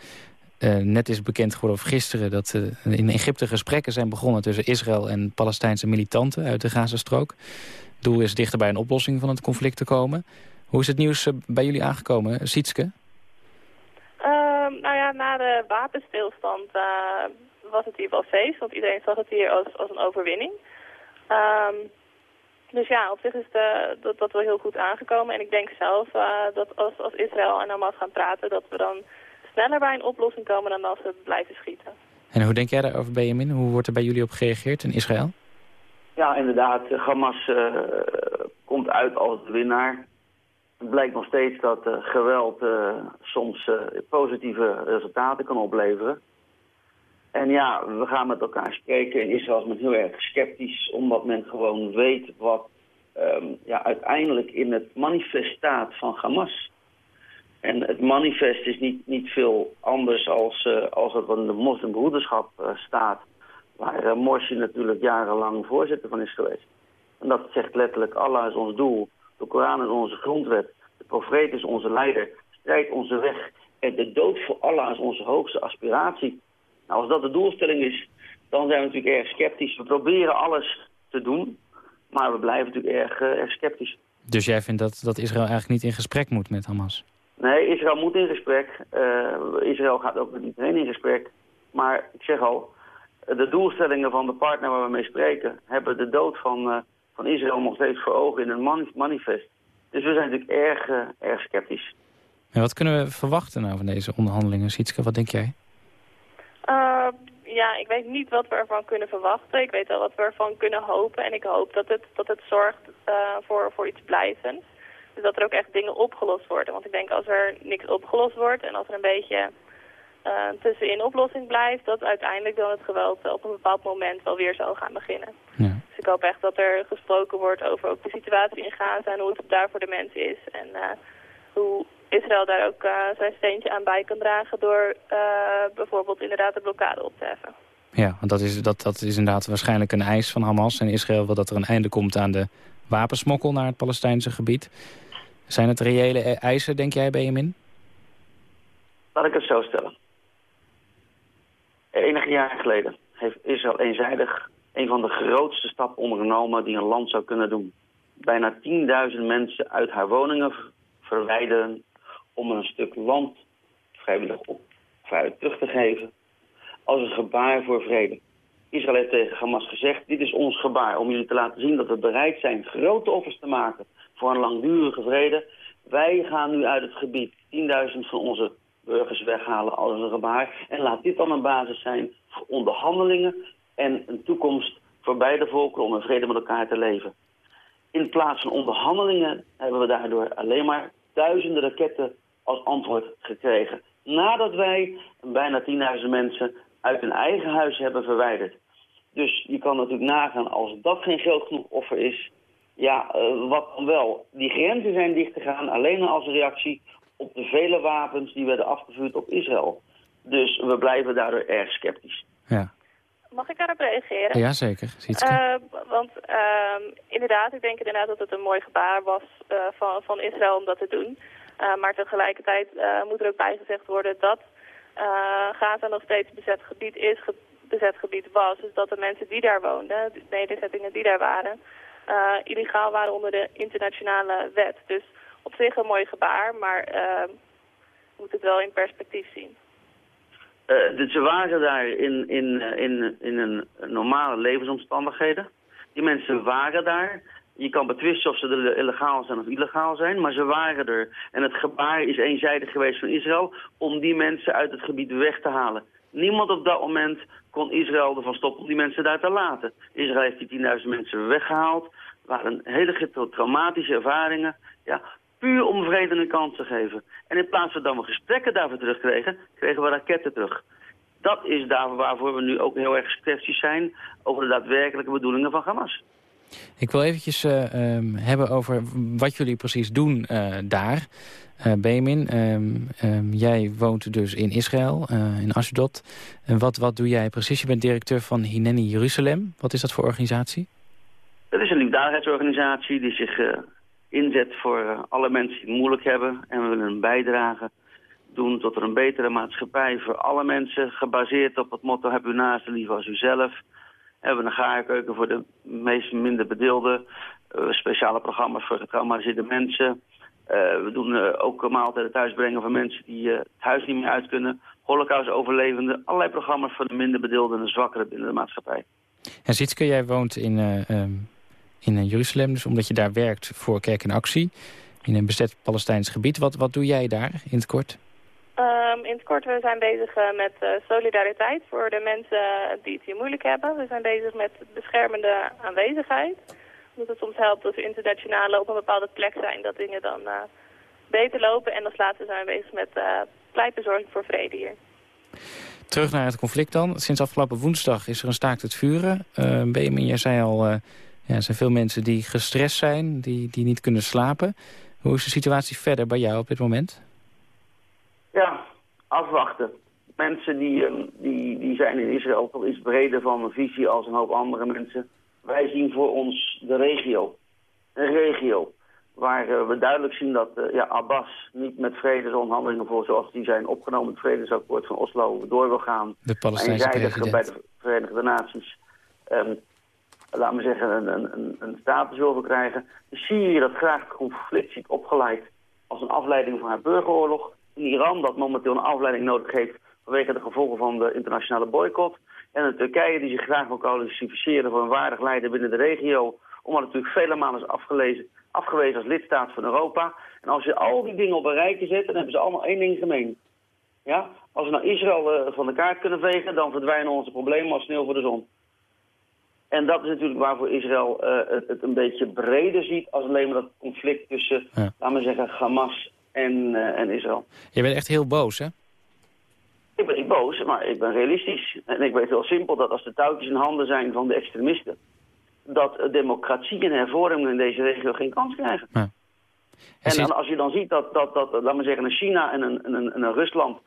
eh, net is bekend geworden, of gisteren, dat in Egypte gesprekken zijn begonnen... tussen Israël en Palestijnse militanten uit de Gazastrook. Het doel is dichter bij een oplossing van het conflict te komen. Hoe is het nieuws bij jullie aangekomen, Sietske? Ehm, nou ja, na de wapenstilstand eh, was het hier wel feest, want iedereen zag het hier als, als een overwinning. Ehm, dus ja, op zich is de, dat, dat wel heel goed aangekomen. En ik denk zelf eh, dat als, als Israël en Hamas gaan praten, dat we dan sneller bij een oplossing komen dan als we blijven schieten. En hoe denk jij daarover, Benjamin? Hoe wordt er bij jullie op gereageerd in Israël? Ja, inderdaad. eh, Hamas eh, komt uit als de winnaar. Het blijkt nog steeds dat eh, geweld eh, soms eh, positieve resultaten kan opleveren. En ja, we gaan met elkaar spreken. In Israël is men heel erg sceptisch, omdat men gewoon weet wat ehm, ja, uiteindelijk in het manifest staat van Hamas. En het manifest is niet, niet veel anders als, eh, als het van de moslimbroederschap eh, staat. Waar uh, Morsi natuurlijk jarenlang voorzitter van is geweest. En dat zegt letterlijk, Allah is ons doel, de Koran is onze grondwet, de profeet is onze leider, strijd onze weg en de dood voor Allah is onze hoogste aspiratie. Nou, als dat de doelstelling is, dan zijn we natuurlijk erg sceptisch. We proberen alles te doen, maar we blijven natuurlijk erg, eh, erg sceptisch. Dus jij vindt dat, dat Israël eigenlijk niet in gesprek moet met Hamas? Nee, Israël moet in gesprek. Eh, Israël gaat ook met iedereen in gesprek. Maar ik zeg al, de doelstellingen van de partner waar we mee spreken... hebben de dood van, eh, van Israël nog steeds voor ogen in een mani- manifest. Dus we zijn natuurlijk erg, erg sceptisch. En wat kunnen we verwachten nou van deze onderhandelingen, Sietske? Wat denk jij? Ja, ik weet niet wat we ervan kunnen verwachten. Ik weet wel wat we ervan kunnen hopen. En ik hoop dat het, dat het zorgt uh, voor, voor iets blijvends. Dus dat er ook echt dingen opgelost worden. Want ik denk als er niks opgelost wordt en als er een beetje uh, tussenin oplossing blijft... dat uiteindelijk dan het geweld op een bepaald moment wel weer zal gaan beginnen. Ja. Dus ik hoop echt dat er gesproken wordt over ook de situatie in Gaza... en hoe het daar voor de mensen is. En uh, hoe Israël daar ook uh, zijn steentje aan bij kan dragen door uh, bijvoorbeeld inderdaad de blokkade op te heffen. Ja, want dat is, dat, dat is inderdaad waarschijnlijk een eis van Hamas en Israël... wil dat er een einde komt aan de wapensmokkel naar het Palestijnse gebied. Zijn het reële e- eisen, denk jij, Benjamin? Laat ik het zo stellen. Enige jaren geleden heeft Israël eenzijdig een van de grootste stappen ondernomen die een land zou kunnen doen. Bijna 10.000 mensen uit haar woningen verwijderen om een stuk land vrijwillig op vrijwillig terug te geven als een gebaar voor vrede. Israël heeft tegen Hamas gezegd, dit is ons gebaar om jullie te laten zien dat we bereid zijn grote offers te maken voor een langdurige vrede. Wij gaan nu uit het gebied 10.000 van onze burgers weghalen als een gebaar. En laat dit dan een basis zijn voor onderhandelingen en een toekomst voor beide volkeren om in vrede met elkaar te leven. In plaats van onderhandelingen hebben we daardoor alleen maar duizenden raketten als antwoord gekregen. Nadat wij bijna 10.000 mensen uit hun eigen huis hebben verwijderd. Dus je kan natuurlijk nagaan, als dat geen geld genoeg offer is, ja, eh, wat dan wel? Die grenzen zijn dichtgegaan alleen als reactie op de vele wapens die werden afgevuurd op Israël. Dus we blijven daardoor erg sceptisch. Ja, Mag ik daarop reageren? ja zeker. Eh, want ehm, inderdaad, ik denk inderdaad dat het een mooi gebaar was eh, van, van Israël om dat te doen. Eh, maar tegelijkertijd eh, moet er ook bijgezegd worden dat eh, Gaza nog steeds bezet gebied is, bezet gebied was. Dus dat de mensen die daar woonden, de nederzettingen die daar waren, illegaal waren onder de internationale wet. Dus op zich een mooi gebaar, maar je moet het wel in perspectief zien. Eh, dus ze waren daar in, in, in, in een normale levensomstandigheden. Die mensen waren daar. Je kan betwisten of ze illegaal zijn of illegaal zijn, maar ze waren er. En het gebaar is eenzijdig geweest van Israël om die mensen uit het gebied weg te halen. Niemand op dat moment kon Israël ervan stoppen om die mensen daar te laten. Israël heeft die 10.000 mensen weggehaald. Waren hele traumatische ervaringen. Ja, puur om vrede een kans te geven. En in plaats van dat we gesprekken daarvoor terugkregen, kregen we raketten terug. Dat is daar waarvoor we nu ook heel erg sceptisch zijn over de daadwerkelijke bedoelingen van Hamas. Ik wil eventjes eh, ehm, hebben over wat jullie precies doen eh, daar. Eh Benjamin, ehm, ehm, jij woont dus in Israël, in Ashdod. En wat, wat doe jij precies? Je bent directeur van Hineni Jeruzalem. Wat is dat voor organisatie? Het is een liefdadigheidsorganisatie die zich inzet voor alle mensen die het moeilijk hebben. En we willen een bijdrage doen tot een betere maatschappij voor alle mensen. Gebaseerd op het motto, heb u naast lief als uzelf. Hebben een gaarkeuken voor de meest minder bedeelden. Eh, speciale programma's voor getraumatiseerde mensen. Eh, we doen eh, ook maaltijden thuisbrengen van mensen die het huis niet meer uit kunnen. Holocaust-overlevenden. Allerlei programma's voor de minder bedeelden en de zwakkeren binnen de maatschappij. En Sietske, jij woont in, eh, ehm, in Jeruzalem, dus omdat je daar werkt voor Kerk in Actie. In een bezet Palestijns gebied. Wat, wat doe jij daar in het kort? Ehm, in het kort, we zijn bezig eh, met eh, solidariteit voor de mensen die het hier moeilijk hebben. We zijn bezig met beschermende aanwezigheid. Omdat het soms helpt als we internationaal op een bepaalde plek zijn, dat dingen dan eh, beter lopen. En als laatste zijn we bezig met pleitbezorging voor vrede hier. Terug naar het conflict dan. Sinds afgelopen woensdag is er een staakt het vuren. Uh, Benjamin, jij zei al, ja, er zijn veel mensen die gestrest zijn, die, die niet kunnen slapen. Hoe is de situatie verder bij jou op dit moment? Ja, afwachten. Mensen die, ehm, die, die zijn in Israël wel iets breder van een visie als een hoop andere mensen. Wij zien voor ons de regio. Een regio waar eh, we duidelijk zien dat eh, ja, Abbas niet met vredesonderhandelingen voor zoals die zijn opgenomen het vredesakkoord van Oslo door wil gaan. De Palestijnse Eenzijdig bij president. de Verenigde Naties. ehm, laten we zeggen, een, een, een, status wil verkrijgen. De Syrië dat graag het conflict ziet opgeleid als een afleiding van haar burgeroorlog. Iran dat momenteel een afleiding nodig heeft vanwege de gevolgen van de internationale boycott. En de Turkije die zich graag wil kwalificeren voor een waardig leider binnen de regio. Omdat het natuurlijk vele malen is afgelezen, afgewezen als lidstaat van Europa. En als je al die dingen op een rijtje zet, dan hebben ze allemaal één ding gemeen. Ja? Als we nou Israël eh, van de kaart kunnen vegen, dan verdwijnen onze problemen als sneeuw voor de zon. En dat is natuurlijk waarvoor Israël eh, het, het een beetje breder ziet als alleen maar dat conflict tussen, Ja. laten we zeggen, Hamas en, eh, en Israël. Je bent echt heel boos, hè? Ik ben niet boos, maar ik ben realistisch. En ik weet heel simpel dat als de touwtjes in handen zijn van de extremisten... dat democratie en hervormingen in deze regio geen kans krijgen. Ja. En dan, als je dan ziet dat, dat, dat laten we zeggen, een China en een, en een, en een Rusland...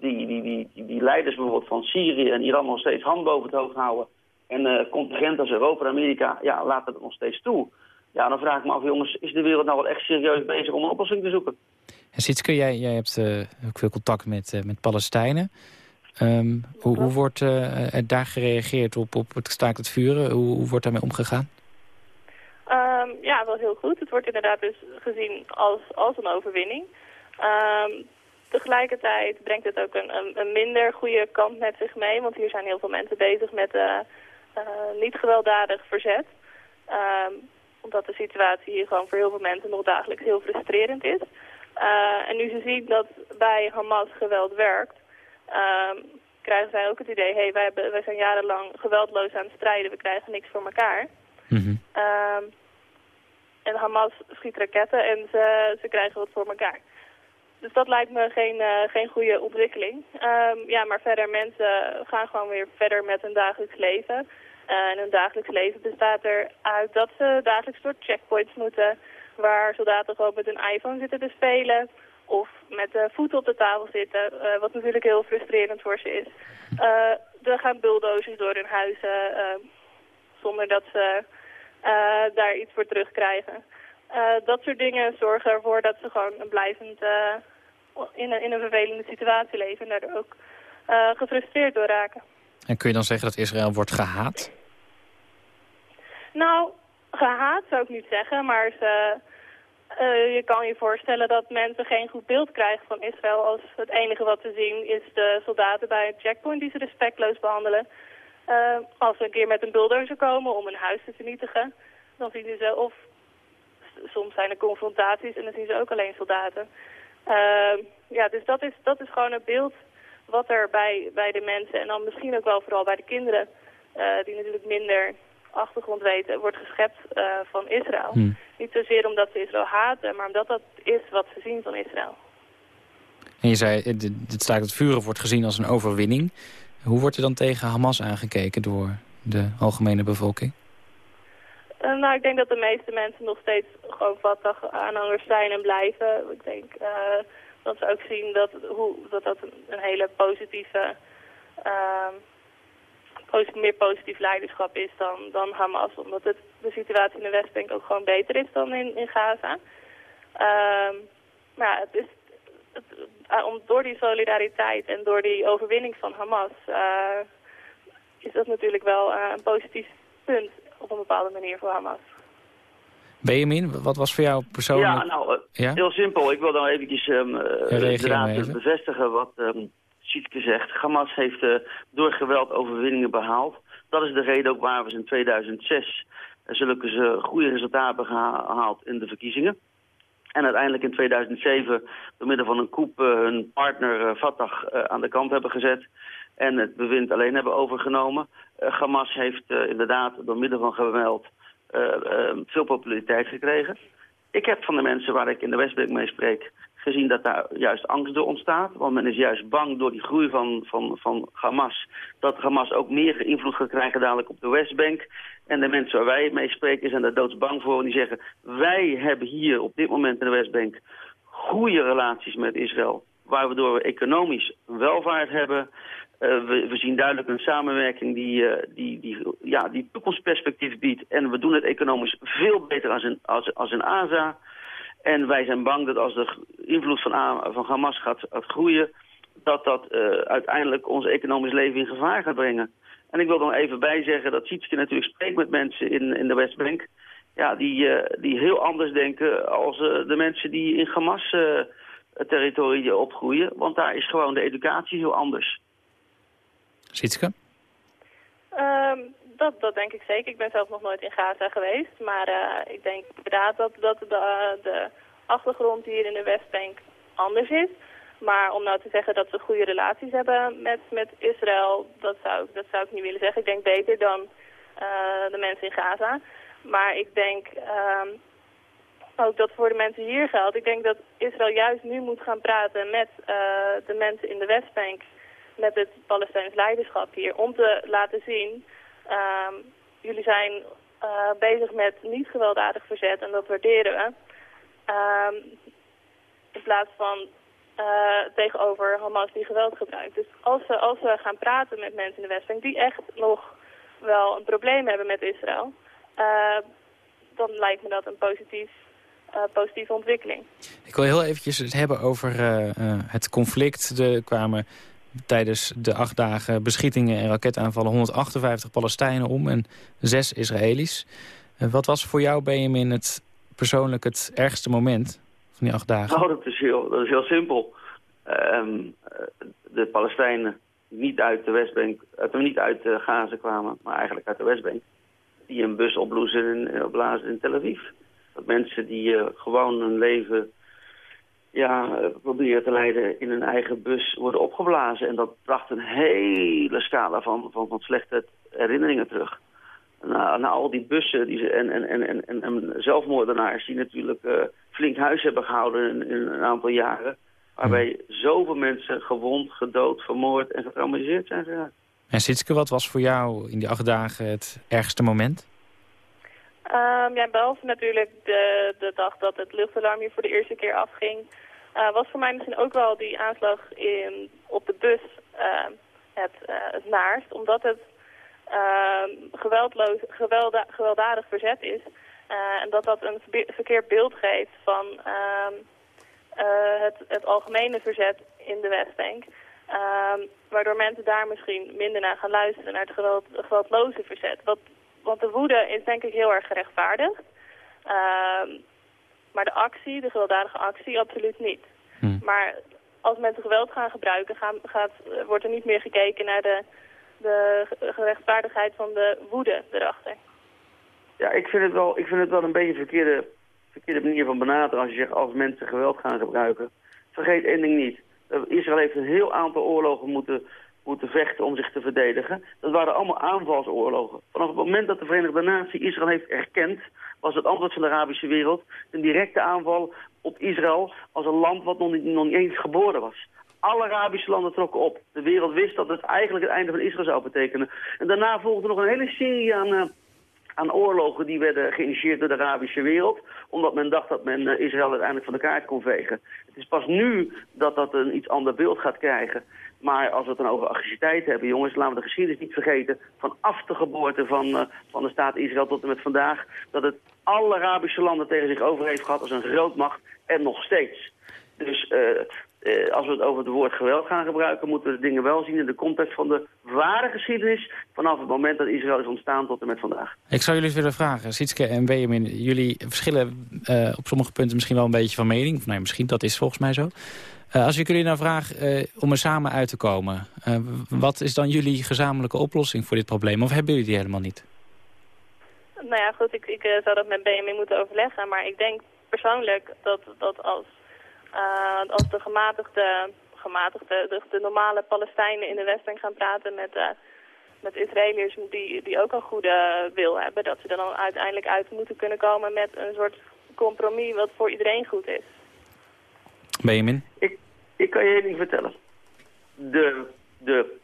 Die, die, die, die, leiders bijvoorbeeld van Syrië en Iran nog steeds hand boven het hoofd houden... en eh contingenten als Europa en Amerika ja, laten het nog steeds toe... Ja, dan vraag ik me af, jongens, is de wereld nou wel echt serieus bezig om een oplossing te zoeken? En Sietske, jij, jij hebt eh, ook veel contact met, eh, met Palestijnen. Ehm, hoe, hoe wordt eh, er daar gereageerd op, op het staakt het vuren? Hoe, hoe wordt daarmee omgegaan? Ehm, ja, wel heel goed. Het wordt inderdaad dus gezien als, als een overwinning. Ehm, tegelijkertijd brengt het ook een, een, een minder goede kant met zich mee. Want hier zijn heel veel mensen bezig met niet gewelddadig verzet. Omdat de situatie hier gewoon voor heel veel mensen nog dagelijks heel frustrerend is. Eh, en nu ze zien dat bij Hamas geweld werkt, ehm, krijgen zij ook het idee, hé, hey, wij, hebben- wij zijn jarenlang geweldloos aan het strijden, we krijgen niks voor elkaar. Ehm, en Hamas schiet raketten en ze, ze krijgen wat voor elkaar. Dus dat lijkt me geen, eh, geen goede ontwikkeling. Ehm, ja, maar verder, mensen gaan gewoon weer verder met hun dagelijks leven. Eh, en hun dagelijks leven bestaat eruit dat ze dagelijks door checkpoints moeten... waar soldaten gewoon met hun iPhone zitten te spelen... of met de voeten op de tafel zitten, eh, wat natuurlijk heel frustrerend voor ze is. Eh, er gaan bulldozers door hun huizen eh, zonder dat ze daar iets voor terugkrijgen. Dat soort dingen zorgen ervoor dat ze gewoon een blijvend in, een, in een vervelende situatie leven en daardoor ook gefrustreerd door raken. En kun je dan zeggen dat Israël wordt gehaat? Nou, gehaat zou ik niet zeggen, maar eh, je kan je voorstellen dat mensen geen goed beeld krijgen van Israël als het enige wat ze zien is de soldaten bij een checkpoint die ze respectloos behandelen. Eh, als ze een keer met een bulldozer komen om een huis te vernietigen, dan zien ze of soms zijn er confrontaties en dan zien ze ook alleen soldaten. Eh, ja, dus dat is, dat is gewoon het beeld wat er bij, bij de mensen en dan misschien ook wel vooral bij de kinderen, eh, die natuurlijk minder achtergrond weten, wordt geschept eh, van Israël. Hmm. Niet zozeer omdat ze Israël haten, maar omdat dat is wat ze zien van Israël. En je zei, eh, dit dit staakt het vuren wordt gezien als een overwinning. Hoe wordt er dan tegen Hamas aangekeken door de algemene bevolking? Eh, nou, ik denk dat de meeste mensen nog steeds gewoon Fatah aanhangers zijn en blijven. Ik denk eh, dat ze ook zien dat hoe, dat, dat een, een hele positieve, ehm, meer positief leiderschap is dan, dan Hamas. Omdat het, de situatie in de Westbank ook gewoon beter is dan in, in Gaza. Ehm, maar ja, het is, het, eh, om, door die solidariteit en door die overwinning van Hamas... eh, is dat natuurlijk wel eh, een positief punt op een bepaalde manier voor Hamas. Benjamin, wat was voor jou persoonlijk... Ja, nou, Ja? heel simpel. Ik wil dan eventjes even. bevestigen wat ehm Sietke zegt. Hamas heeft eh, door geweld overwinningen behaald. Dat is de reden ook waar we ze in 2006 eh, zulke ze goede resultaten gehaald in de verkiezingen. En uiteindelijk in 2007 door middel van een coup eh, hun partner eh, Fatah eh, aan de kant hebben gezet. En het bewind alleen hebben overgenomen. Eh, Hamas heeft eh, inderdaad door middel van geweld eh, eh, veel populariteit gekregen. Ik heb van de mensen waar ik in de Westbank mee spreek gezien dat daar juist angst door ontstaat. Want men is juist bang door die groei van, van, van Hamas. Dat Hamas ook meer invloed gaat krijgen dadelijk op de Westbank. En de mensen waar wij mee spreken zijn daar doodsbang voor. En die zeggen, wij hebben hier op dit moment in de Westbank goede relaties met Israël. Waardoor we economisch welvaart hebben. Eh, we, zien duidelijk een samenwerking die, eh, die, die, ja, die toekomstperspectief biedt. En we doen het economisch veel beter als in, als, als in ASA. En wij zijn bang dat als de invloed van, A- van Hamas gaat, gaat groeien... dat dat eh, uiteindelijk ons economisch leven in gevaar gaat brengen. En ik wil er nog even bij zeggen dat Sietske natuurlijk spreekt met mensen in, in de Westbank... Ja, die, eh, die heel anders denken als eh, de mensen die in Hamas-territorium opgroeien. Want daar is gewoon de educatie heel anders. Sietske? Ehm, dat, dat denk ik zeker. Ik ben zelf nog nooit in Gaza geweest. Maar eh, ik denk inderdaad dat, dat de, eh, de achtergrond hier in de Westbank anders is. Maar om nou te zeggen dat ze goede relaties hebben met, met Israël, dat zou, dat zou ik niet willen zeggen. Ik denk beter dan eh, de mensen in Gaza. Maar ik denk ehm, ook dat voor de mensen hier geldt. Ik denk dat Israël juist nu moet gaan praten met de mensen in de Westbank met het Palestijns leiderschap hier. Om te laten zien, jullie zijn eh, bezig met niet gewelddadig verzet en dat waarderen we. Ehm, in plaats van eh, tegenover Hamas die geweld gebruikt. Dus als we, als we gaan praten met mensen in de Westbank die echt nog wel een probleem hebben met Israël, eh, dan lijkt me dat een positief, positieve ontwikkeling. Ik wil heel eventjes het hebben over het conflict. Er kwamen tijdens de acht dagen beschietingen en raketaanvallen 158 Palestijnen om en zes Israëli's. Eh, wat was voor jou, Benjamin, het persoonlijk het ergste moment van die acht dagen? Nou, dat is heel, dat is heel simpel. Ehm, eh, de Palestijnen niet uit de Westbank, niet uit eh, Gaza kwamen, maar eigenlijk uit de Westbank. Die een bus opblazen in, opblazen in Tel Aviv. Dat mensen die eh, gewoon hun leven ja, eh, proberen te leiden in hun eigen bus worden opgeblazen. En dat bracht een hele scala van, van, van slechte herinneringen terug. Na, na al die bussen die ze, en, en, en, en, en, en zelfmoordenaars die natuurlijk eh, flink huis hebben gehouden in, in een aantal jaren. Waarbij zoveel mensen gewond, gedood, vermoord en getraumatiseerd zijn geraakt. En Sitske, wat was voor jou in die acht dagen het ergste moment? Ehm, ja, behalve natuurlijk de, de dag dat het luchtalarm hier voor de eerste keer afging... eh, was voor mij misschien ook wel die aanslag in, op de bus ehm, het, eh, het naarst. Omdat het ehm, geweldloos, gewelddadig verzet is. Eh, en dat dat een verkeerd beeld geeft van ehm, eh, het, het algemene verzet in de Westbank. Ehm, waardoor mensen daar misschien minder naar gaan luisteren, naar het geweld, geweldloze verzet. Wat, want de woede is denk ik heel erg gerechtvaardigd. Maar de actie, de gewelddadige actie, absoluut niet. Hm. Maar als mensen geweld gaan gebruiken, gaan, gaat, wordt er niet meer gekeken naar de, de ge- gerechtvaardigheid van de woede erachter. Ja, ik vind het wel, ik vind het wel een beetje een verkeerde, verkeerde manier van benaderen als je zegt als mensen geweld gaan gebruiken. Vergeet één ding niet. Israël heeft een heel aantal oorlogen moeten, moeten vechten om zich te verdedigen. Dat waren allemaal aanvalsoorlogen. Vanaf het moment dat de Verenigde Naties Israël heeft erkend, was het antwoord van de Arabische wereld een directe aanval op Israël als een land wat nog niet, nog eens geboren was. Alle Arabische landen trokken op. De wereld wist dat het eigenlijk het einde van Israël zou betekenen. En daarna volgde nog een hele serie aan, eh, aan oorlogen die werden geïnitieerd door de Arabische wereld. Omdat men dacht dat men eh, Israël uiteindelijk van de kaart kon vegen. Het is pas nu dat dat een iets ander beeld gaat krijgen. Maar als we het dan over agressiviteit hebben, jongens, laten we de geschiedenis niet vergeten. Vanaf de geboorte van, eh, van de staat Israël tot en met vandaag. Dat het alle Arabische landen tegen zich over heeft gehad als een grootmacht. En nog steeds. Dus eh, eh, als we het over het woord geweld gaan gebruiken, moeten we de dingen wel zien in de context van de ware geschiedenis. Vanaf het moment dat Israël is ontstaan tot en met vandaag. Ik zou jullie willen vragen, Sitske en Benjamin, jullie verschillen eh, op sommige punten misschien wel een beetje van mening. Nee, misschien, dat is volgens mij zo. Als ik jullie nou vraag om er samen uit te komen, wat is dan jullie gezamenlijke oplossing voor dit probleem? Of hebben jullie die helemaal niet? Nou ja, goed, ik, ik eh, zou dat met Benjamin moeten overleggen. Maar ik denk persoonlijk dat, dat als, eh, als de gematigde, gematigde de, de normale Palestijnen in de Westbank gaan praten met, eh, met Israëliërs die, die ook een goede wil hebben, dat ze er dan uiteindelijk uit moeten kunnen komen met een soort compromis wat voor iedereen goed is. Benjamin? Ik, ik kan je één ding vertellen. De, de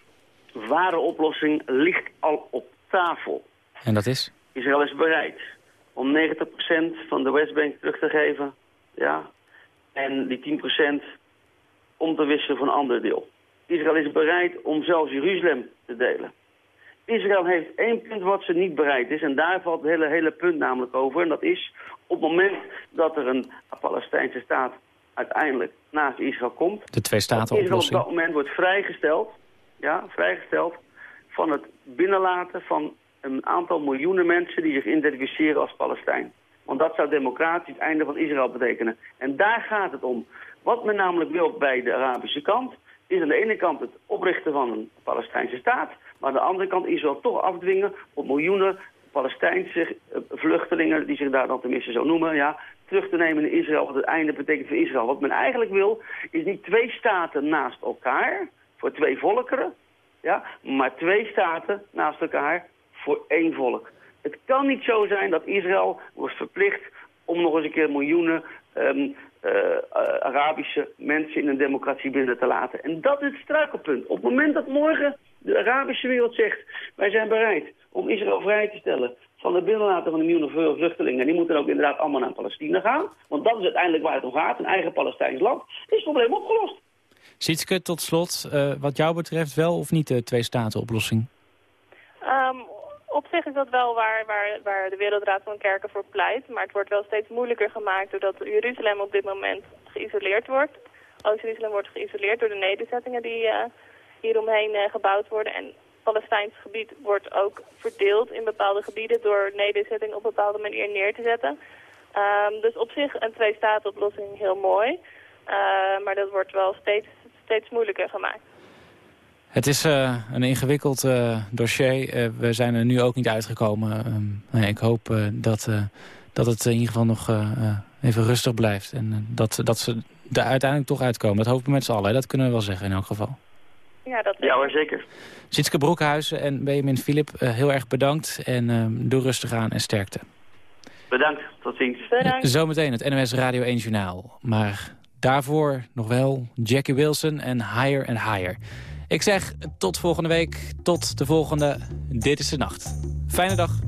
ware oplossing ligt al op tafel. En dat is? Israël is bereid om 90% van de Westbank terug te geven. Ja. En die 10% om te wisselen voor een ander deel. Israël is bereid om zelfs Jeruzalem te delen. Israël heeft één punt wat ze niet bereid is. En daar valt het hele, hele punt namelijk over. En dat is op het moment dat er een Palestijnse staat uiteindelijk naast Israël komt. De twee staten Israël op dat moment wordt vrijgesteld, ja, vrijgesteld van het binnenlaten van een aantal miljoenen mensen die zich identificeren als Palestijn. Want dat zou democratisch het einde van Israël betekenen. En daar gaat het om. Wat men namelijk wil bij de Arabische kant, is aan de ene kant het oprichten van een Palestijnse staat, maar aan de andere kant Israël toch afdwingen op miljoenen Palestijnse eh, vluchtelingen, die zich daar dan tenminste zo noemen, ja, terug te nemen in Israël, wat het einde betekent voor Israël. Wat men eigenlijk wil, is niet twee staten naast elkaar, voor twee volkeren, ja, maar twee staten naast elkaar voor één volk. Het kan niet zo zijn dat Israël wordt verplicht om nog eens een keer miljoenen ehm, eh, Arabische mensen in een democratie binnen te laten. En dat is het struikelpunt. Op het moment dat morgen de Arabische wereld zegt... wij zijn bereid om Israël vrij te stellen van het binnenlaten van de miljoenen vluchtelingen... en die moeten ook inderdaad allemaal naar Palestina gaan... want dat is uiteindelijk waar het om gaat, een eigen Palestijns land... is het probleem opgelost. Sietske, tot slot, eh, wat jou betreft wel of niet de twee-staten-oplossing? Ehm, op zich is dat wel waar, waar, waar de Wereldraad van Kerken voor pleit. Maar het wordt wel steeds moeilijker gemaakt doordat Jeruzalem op dit moment geïsoleerd wordt. Oost-Jeruzalem wordt geïsoleerd door de nederzettingen die uh, hieromheen uh, gebouwd worden. En Palestijns gebied wordt ook verdeeld in bepaalde gebieden door nederzettingen op bepaalde manier neer te zetten. Um, dus op zich een twee-staten-oplossing heel mooi. Uh, maar dat wordt wel steeds, steeds moeilijker gemaakt. Het is uh, een ingewikkeld uh, dossier. Uh, we zijn er nu ook niet uitgekomen. Um, ik hoop dat, dat het in ieder geval nog even rustig blijft. En dat, dat ze er uiteindelijk toch uitkomen. Dat hopen we met z'n allen, hè. dat kunnen we wel zeggen in elk geval. Ja, dat Ja hoor, zeker. Sitske Broekhuizen en Benjamin Philip, eh, heel erg bedankt. En eh, doe rustig aan en sterkte. Bedankt, tot ziens. Bedankt. Zometeen het NOS Radio 1 Journaal. Maar daarvoor nog wel Jackie Wilson en Higher and Higher. Ik zeg tot volgende week, tot de volgende Dit is de Nacht. Fijne dag.